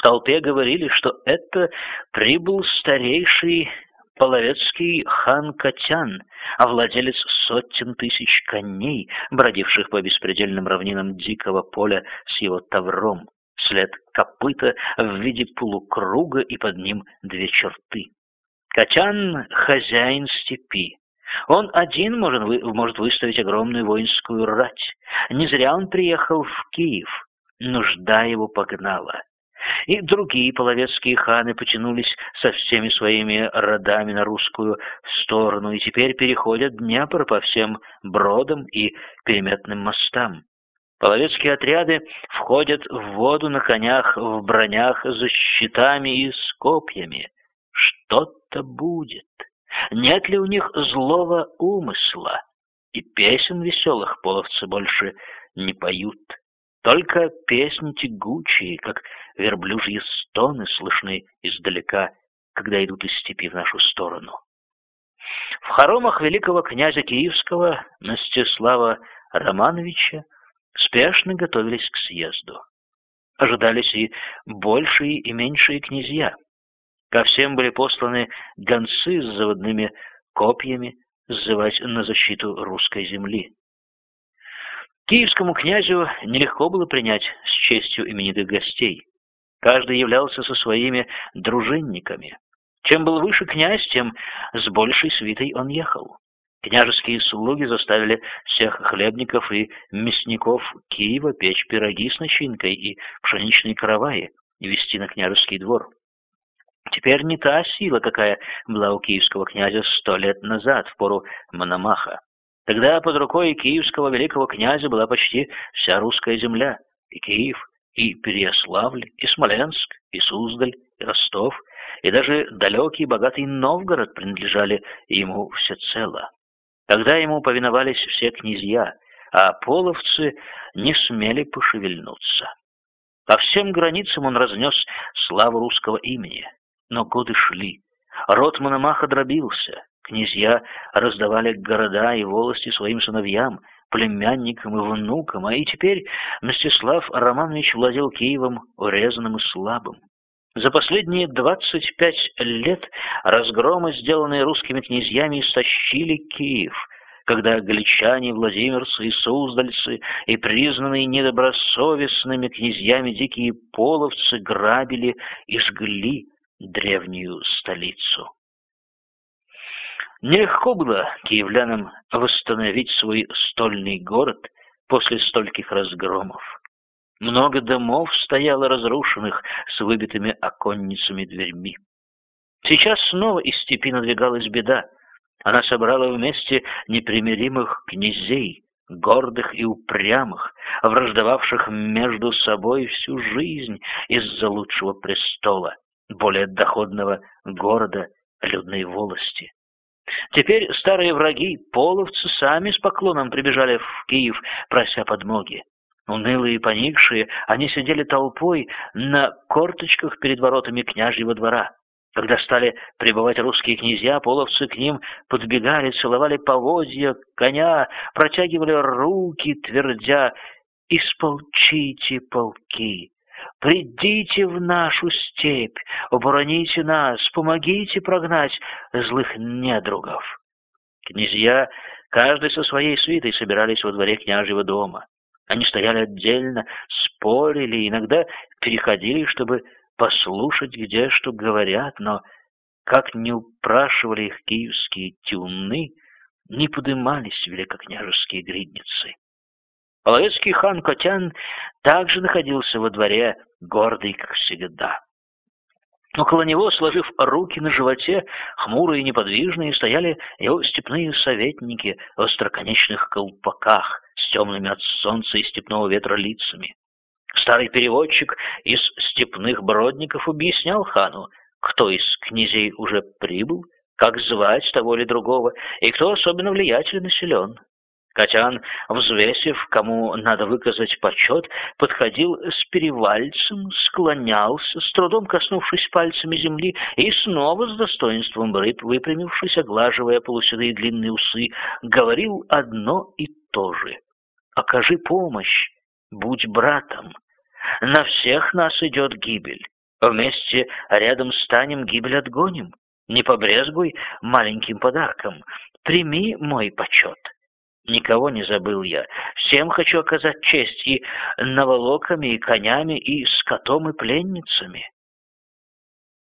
В толпе говорили, что это прибыл старейший половецкий хан Катян, а владелец сотен тысяч коней, бродивших по беспредельным равнинам дикого поля с его тавром, след копыта в виде полукруга и под ним две черты. Катян — хозяин степи. Он один может, может выставить огромную воинскую рать. Не зря он приехал в Киев. Нужда его погнала. И другие половецкие ханы потянулись со всеми своими родами на русскую сторону и теперь переходят Днепр по всем бродам и переметным мостам. Половецкие отряды входят в воду на конях, в бронях, за щитами и с копьями. Что-то будет. Нет ли у них злого умысла? И песен веселых половцы больше не поют. Только песни тягучие, как верблюжьи стоны, слышны издалека, когда идут из степи в нашу сторону. В хоромах великого князя Киевского Мстислава Романовича спешно готовились к съезду. Ожидались и большие и меньшие князья. Ко всем были посланы гонцы с заводными копьями сзывать на защиту русской земли. Киевскому князю нелегко было принять с честью именитых гостей. Каждый являлся со своими дружинниками. Чем был выше князь, тем с большей свитой он ехал. Княжеские слуги заставили всех хлебников и мясников Киева печь пироги с начинкой и пшеничные караваи и вести на княжеский двор. Теперь не та сила, какая была у киевского князя сто лет назад, в пору Мономаха. Тогда под рукой киевского великого князя была почти вся русская земля, и Киев, и Переяславль, и Смоленск, и Суздаль, и Ростов, и даже далекий богатый Новгород принадлежали ему всецело. Тогда ему повиновались все князья, а половцы не смели пошевельнуться. По всем границам он разнес славу русского имени, но годы шли, род Мономаха дробился, Князья раздавали города и волости своим сыновьям, племянникам и внукам, а и теперь Мстислав Романович владел Киевом урезанным и слабым. За последние двадцать пять лет разгромы, сделанные русскими князьями, истощили Киев, когда галичане, владимирцы и суздальцы и признанные недобросовестными князьями дикие половцы грабили и жгли древнюю столицу. Нелегко было киевлянам восстановить свой стольный город после стольких разгромов. Много домов стояло разрушенных с выбитыми оконницами дверьми. Сейчас снова из степи надвигалась беда. Она собрала вместе непримиримых князей, гордых и упрямых, враждовавших между собой всю жизнь из-за лучшего престола, более доходного города, людной волости. Теперь старые враги, половцы, сами с поклоном прибежали в Киев, прося подмоги. Унылые и поникшие, они сидели толпой на корточках перед воротами княжьего двора. Когда стали прибывать русские князья, половцы к ним подбегали, целовали поводья коня, протягивали руки, твердя «Исполчите полки, Придите в нашу степь, обороните нас, помогите прогнать злых недругов. Князья, каждый со своей свитой, собирались во дворе княжьего дома. Они стояли отдельно, спорили, иногда переходили, чтобы послушать, где что говорят, но, как не упрашивали их киевские тюны, не подымались великокняжеские гридницы. Половецкий хан Котян также находился во дворе, гордый, как всегда. Около него, сложив руки на животе, хмурые и неподвижные, стояли его степные советники в остроконечных колпаках с темными от солнца и степного ветра лицами. Старый переводчик из степных бродников объяснял хану, кто из князей уже прибыл, как звать того или другого, и кто особенно влиятелен и силен. Катян, взвесив, кому надо выказать почет, подходил с перевальцем, склонялся, с трудом коснувшись пальцами земли, и снова с достоинством рыб, выпрямившись, оглаживая полуседые длинные усы, говорил одно и то же. «Окажи помощь, будь братом. На всех нас идет гибель. Вместе рядом станем, гибель отгоним. Не побрезгуй маленьким подарком, прими мой почет. Никого не забыл я, всем хочу оказать честь и наволоками, и конями, и скотом, и пленницами.